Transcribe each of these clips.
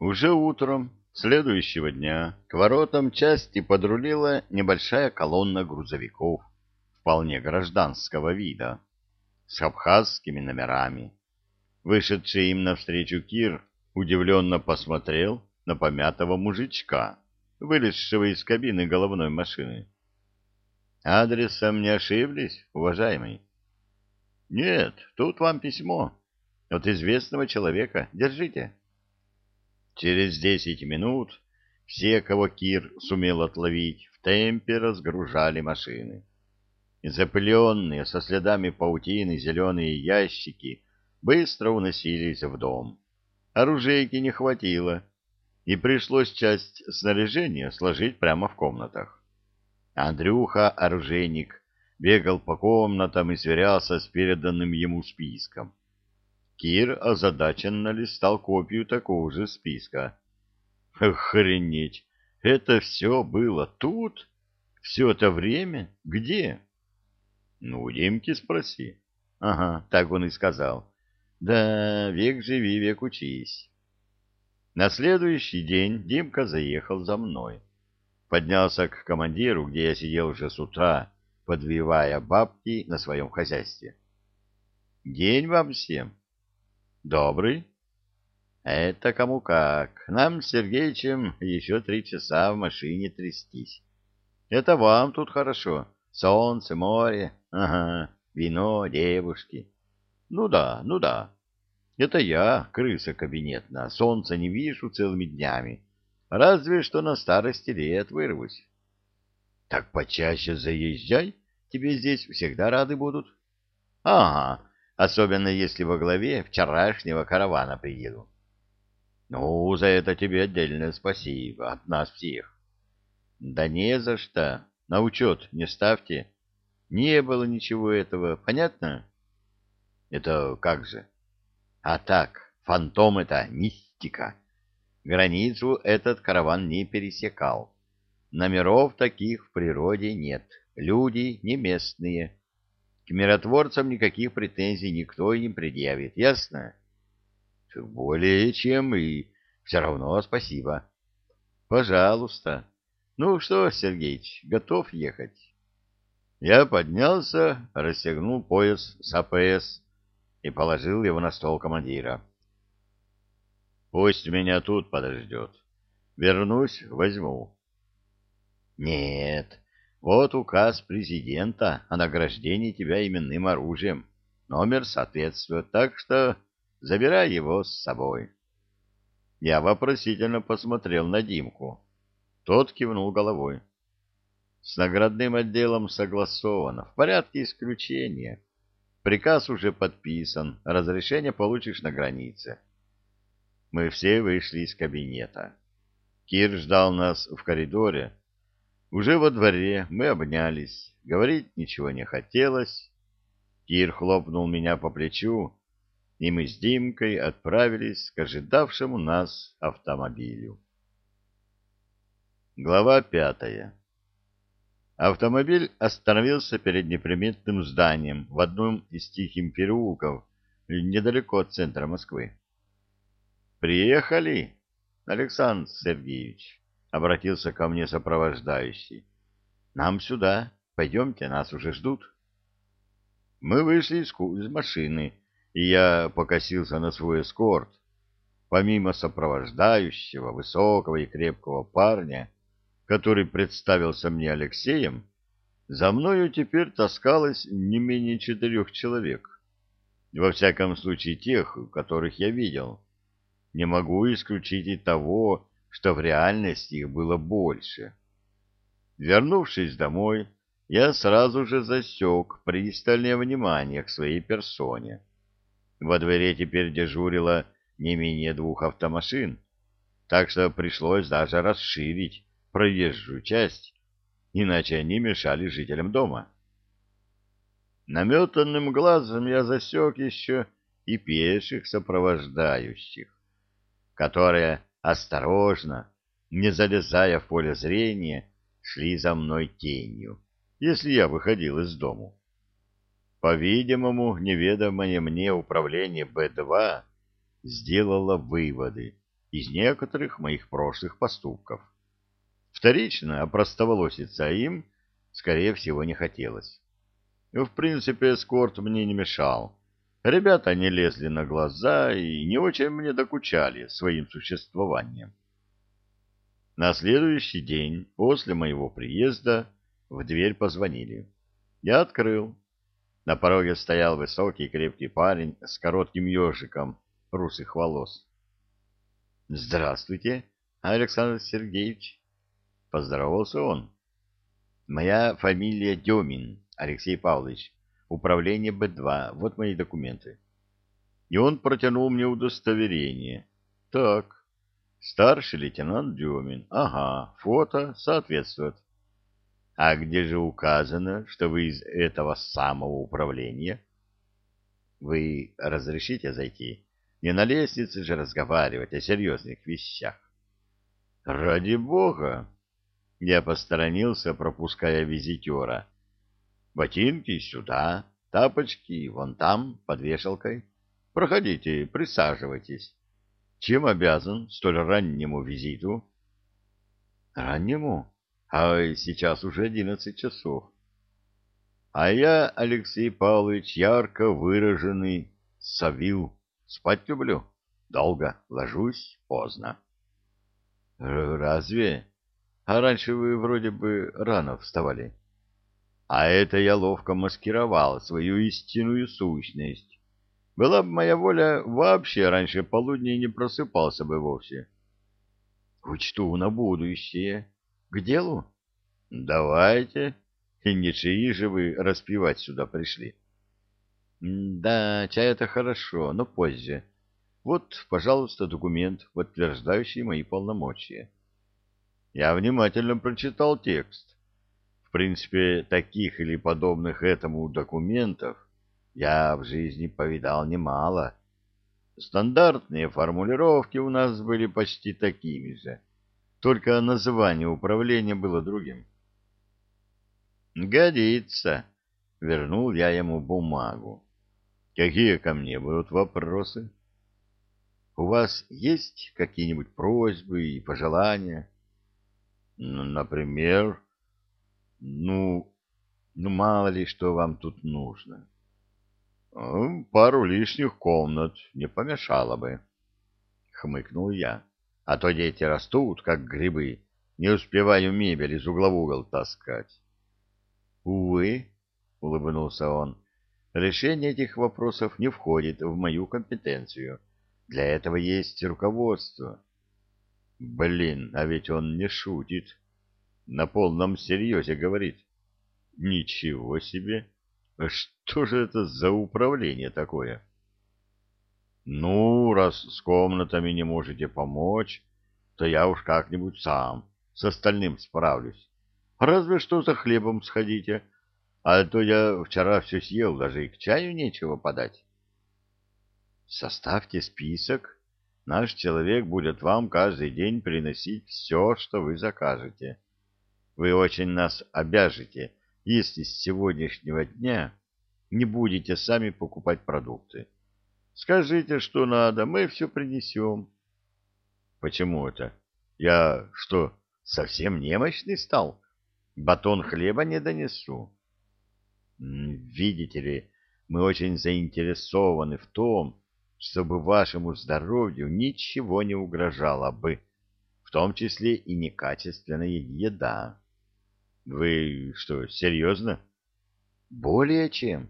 Уже утром следующего дня к воротам части подрулила небольшая колонна грузовиков вполне гражданского вида с абхазскими номерами. Вышедший им навстречу Кир удивленно посмотрел на помятого мужичка, вылезшего из кабины головной машины. «Адресом не ошиблись, уважаемый?» «Нет, тут вам письмо от известного человека. Держите». Через десять минут все, кого Кир сумел отловить, в темпе разгружали машины. Запыленные со следами паутины зеленые ящики быстро уносились в дом. Оружейки не хватило, и пришлось часть снаряжения сложить прямо в комнатах. Андрюха, оружейник, бегал по комнатам и сверялся с переданным ему списком. Кир озадаченно листал копию такого же списка. Охренеть! Это все было тут? Все это время? Где? Ну, Димки спроси. Ага, так он и сказал. Да, век живи, век учись. На следующий день Димка заехал за мной. Поднялся к командиру, где я сидел уже с утра, подвивая бабки на своем хозяйстве. День вам всем. Добрый? Это кому как. Нам с Сергеичем еще три часа в машине трястись. Это вам тут хорошо. Солнце, море, ага, вино, девушки. Ну да, ну да. Это я, крыса кабинетная, солнца не вижу целыми днями. Разве что на старости лет вырвусь. Так почаще заезжай, тебе здесь всегда рады будут. Ага, особенно если во главе вчерашнего каравана приеду. Ну, за это тебе отдельное спасибо от нас всех. Да не за что, на учет не ставьте. Не было ничего этого, понятно? Это как же? А так, фантом это мистика. Границу этот караван не пересекал. Номеров таких в природе нет, люди не местные. К миротворцам никаких претензий никто не предъявит, ясно? Более чем, и все равно спасибо. Пожалуйста. Ну что, Сергеич, готов ехать? Я поднялся, расстегнул пояс с АПС и положил его на стол командира. Пусть меня тут подождет. Вернусь, возьму. Нет, вот указ президента о награждении тебя именным оружием. Номер соответствует, так что забирай его с собой. Я вопросительно посмотрел на Димку. Тот кивнул головой. С наградным отделом согласовано, в порядке исключения. Приказ уже подписан, разрешение получишь на границе. Мы все вышли из кабинета. Кир ждал нас в коридоре, уже во дворе мы обнялись, говорить ничего не хотелось. Кир хлопнул меня по плечу, и мы с Димкой отправились к ожидавшему нас автомобилю. Глава пятая Автомобиль остановился перед неприметным зданием в одном из тихих переулков, недалеко от центра Москвы. «Приехали, Александр Сергеевич?» — обратился ко мне сопровождающий. — Нам сюда. Пойдемте, нас уже ждут. Мы вышли из, из машины, и я покосился на свой эскорт. Помимо сопровождающего, высокого и крепкого парня, который представился мне Алексеем, за мною теперь таскалось не менее четырех человек. Во всяком случае, тех, которых я видел. Не могу исключить и того, что в реальности их было больше. Вернувшись домой, я сразу же засек пристальное внимание к своей персоне. Во дворе теперь дежурило не менее двух автомашин, так что пришлось даже расширить проезжую часть, иначе они мешали жителям дома. Наметанным глазом я засек еще и пеших сопровождающих, которые осторожно, не залезая в поле зрения, шли за мной тенью, если я выходил из дому. По-видимому, неведомое мне управление Б-2 сделало выводы, из некоторых моих прошлых поступков. Вторично опростоволоситься им, скорее всего, не хотелось. В принципе, эскорт мне не мешал. Ребята не лезли на глаза и не очень мне докучали своим существованием. На следующий день после моего приезда в дверь позвонили. Я открыл. На пороге стоял высокий крепкий парень с коротким ежиком русых волос. — Здравствуйте, Александр Сергеевич. Поздоровался он. — Моя фамилия Демин, Алексей Павлович. Управление Б2. Вот мои документы. И он протянул мне удостоверение. Так, старший лейтенант Демин. Ага, фото соответствует. А где же указано, что вы из этого самого управления? Вы разрешите зайти? Не на лестнице же разговаривать о серьезных вещах. Ради бога! Я посторонился, пропуская визитера. Ботинки сюда, тапочки вон там, под вешалкой. Проходите, присаживайтесь. Чем обязан столь раннему визиту? Раннему? А сейчас уже одиннадцать часов. А я, Алексей Павлович, ярко выраженный совил. Спать люблю. Долго ложусь, поздно. Разве? А раньше вы вроде бы рано вставали. А это я ловко маскировал свою истинную сущность. Была бы моя воля, вообще раньше полудня не просыпался бы вовсе. Учту на будущее. К делу? Давайте. И не чаи же вы распивать сюда пришли. Да, чай это хорошо, но позже. Вот, пожалуйста, документ, подтверждающий мои полномочия. Я внимательно прочитал текст. В принципе, таких или подобных этому документов я в жизни повидал немало. Стандартные формулировки у нас были почти такими же только название управления было другим. «Годится», — вернул я ему бумагу. «Какие ко мне будут вопросы?» «У вас есть какие-нибудь просьбы и пожелания?» «Например?» «Ну, ну, мало ли, что вам тут нужно». «Пару лишних комнат не помешало бы», — хмыкнул я а то дети растут, как грибы, не успеваю мебель из угла в угол таскать. — Увы, — улыбнулся он, — решение этих вопросов не входит в мою компетенцию. Для этого есть руководство. Блин, а ведь он не шутит. На полном серьезе говорит. Ничего себе! Что же это за управление такое? — ну, раз с комнатами не можете помочь, то я уж как-нибудь сам с остальным справлюсь. Разве что за хлебом сходите, а то я вчера все съел, даже и к чаю нечего подать. Составьте список. Наш человек будет вам каждый день приносить все, что вы закажете. Вы очень нас обяжете, если с сегодняшнего дня не будете сами покупать продукты. Скажите, что надо, мы все принесем. Почему это? Я что, совсем немощный стал? Батон хлеба не донесу. Видите ли, мы очень заинтересованы в том, чтобы вашему здоровью ничего не угрожало бы, в том числе и некачественная еда. Вы что, серьезно? Более чем.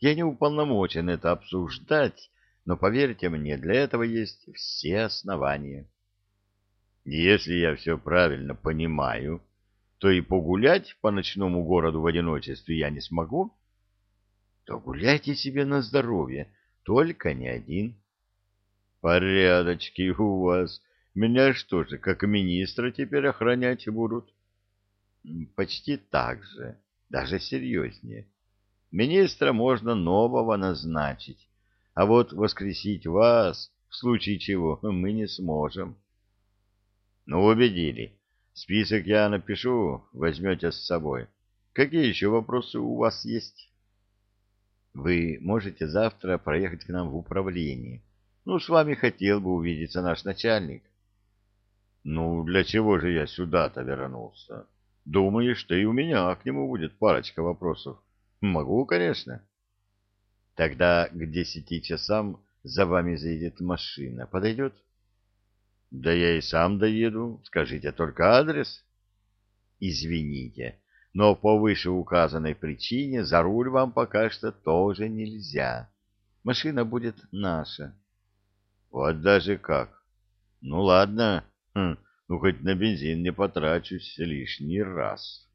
Я не уполномочен это обсуждать, но поверьте мне, для этого есть все основания. Если я все правильно понимаю, то и погулять по ночному городу в одиночестве я не смогу. То гуляйте себе на здоровье, только не один. Порядочки у вас. Меня что же, как министра теперь охранять будут? Почти так же, даже серьезнее. Министра можно нового назначить, а вот воскресить вас, в случае чего, мы не сможем. Ну, убедили. Список я напишу, возьмете с собой. Какие еще вопросы у вас есть? Вы можете завтра проехать к нам в управление. Ну, с вами хотел бы увидеться наш начальник. Ну, для чего же я сюда-то вернулся? Думаешь, что и у меня к нему будет парочка вопросов? Могу, конечно. Тогда к десяти часам за вами заедет машина. Подойдет? Да я и сам доеду. Скажите только адрес. Извините, но по вышеуказанной причине за руль вам пока что тоже нельзя. Машина будет наша. Вот даже как. Ну ладно, хм, ну хоть на бензин не потрачусь лишний раз.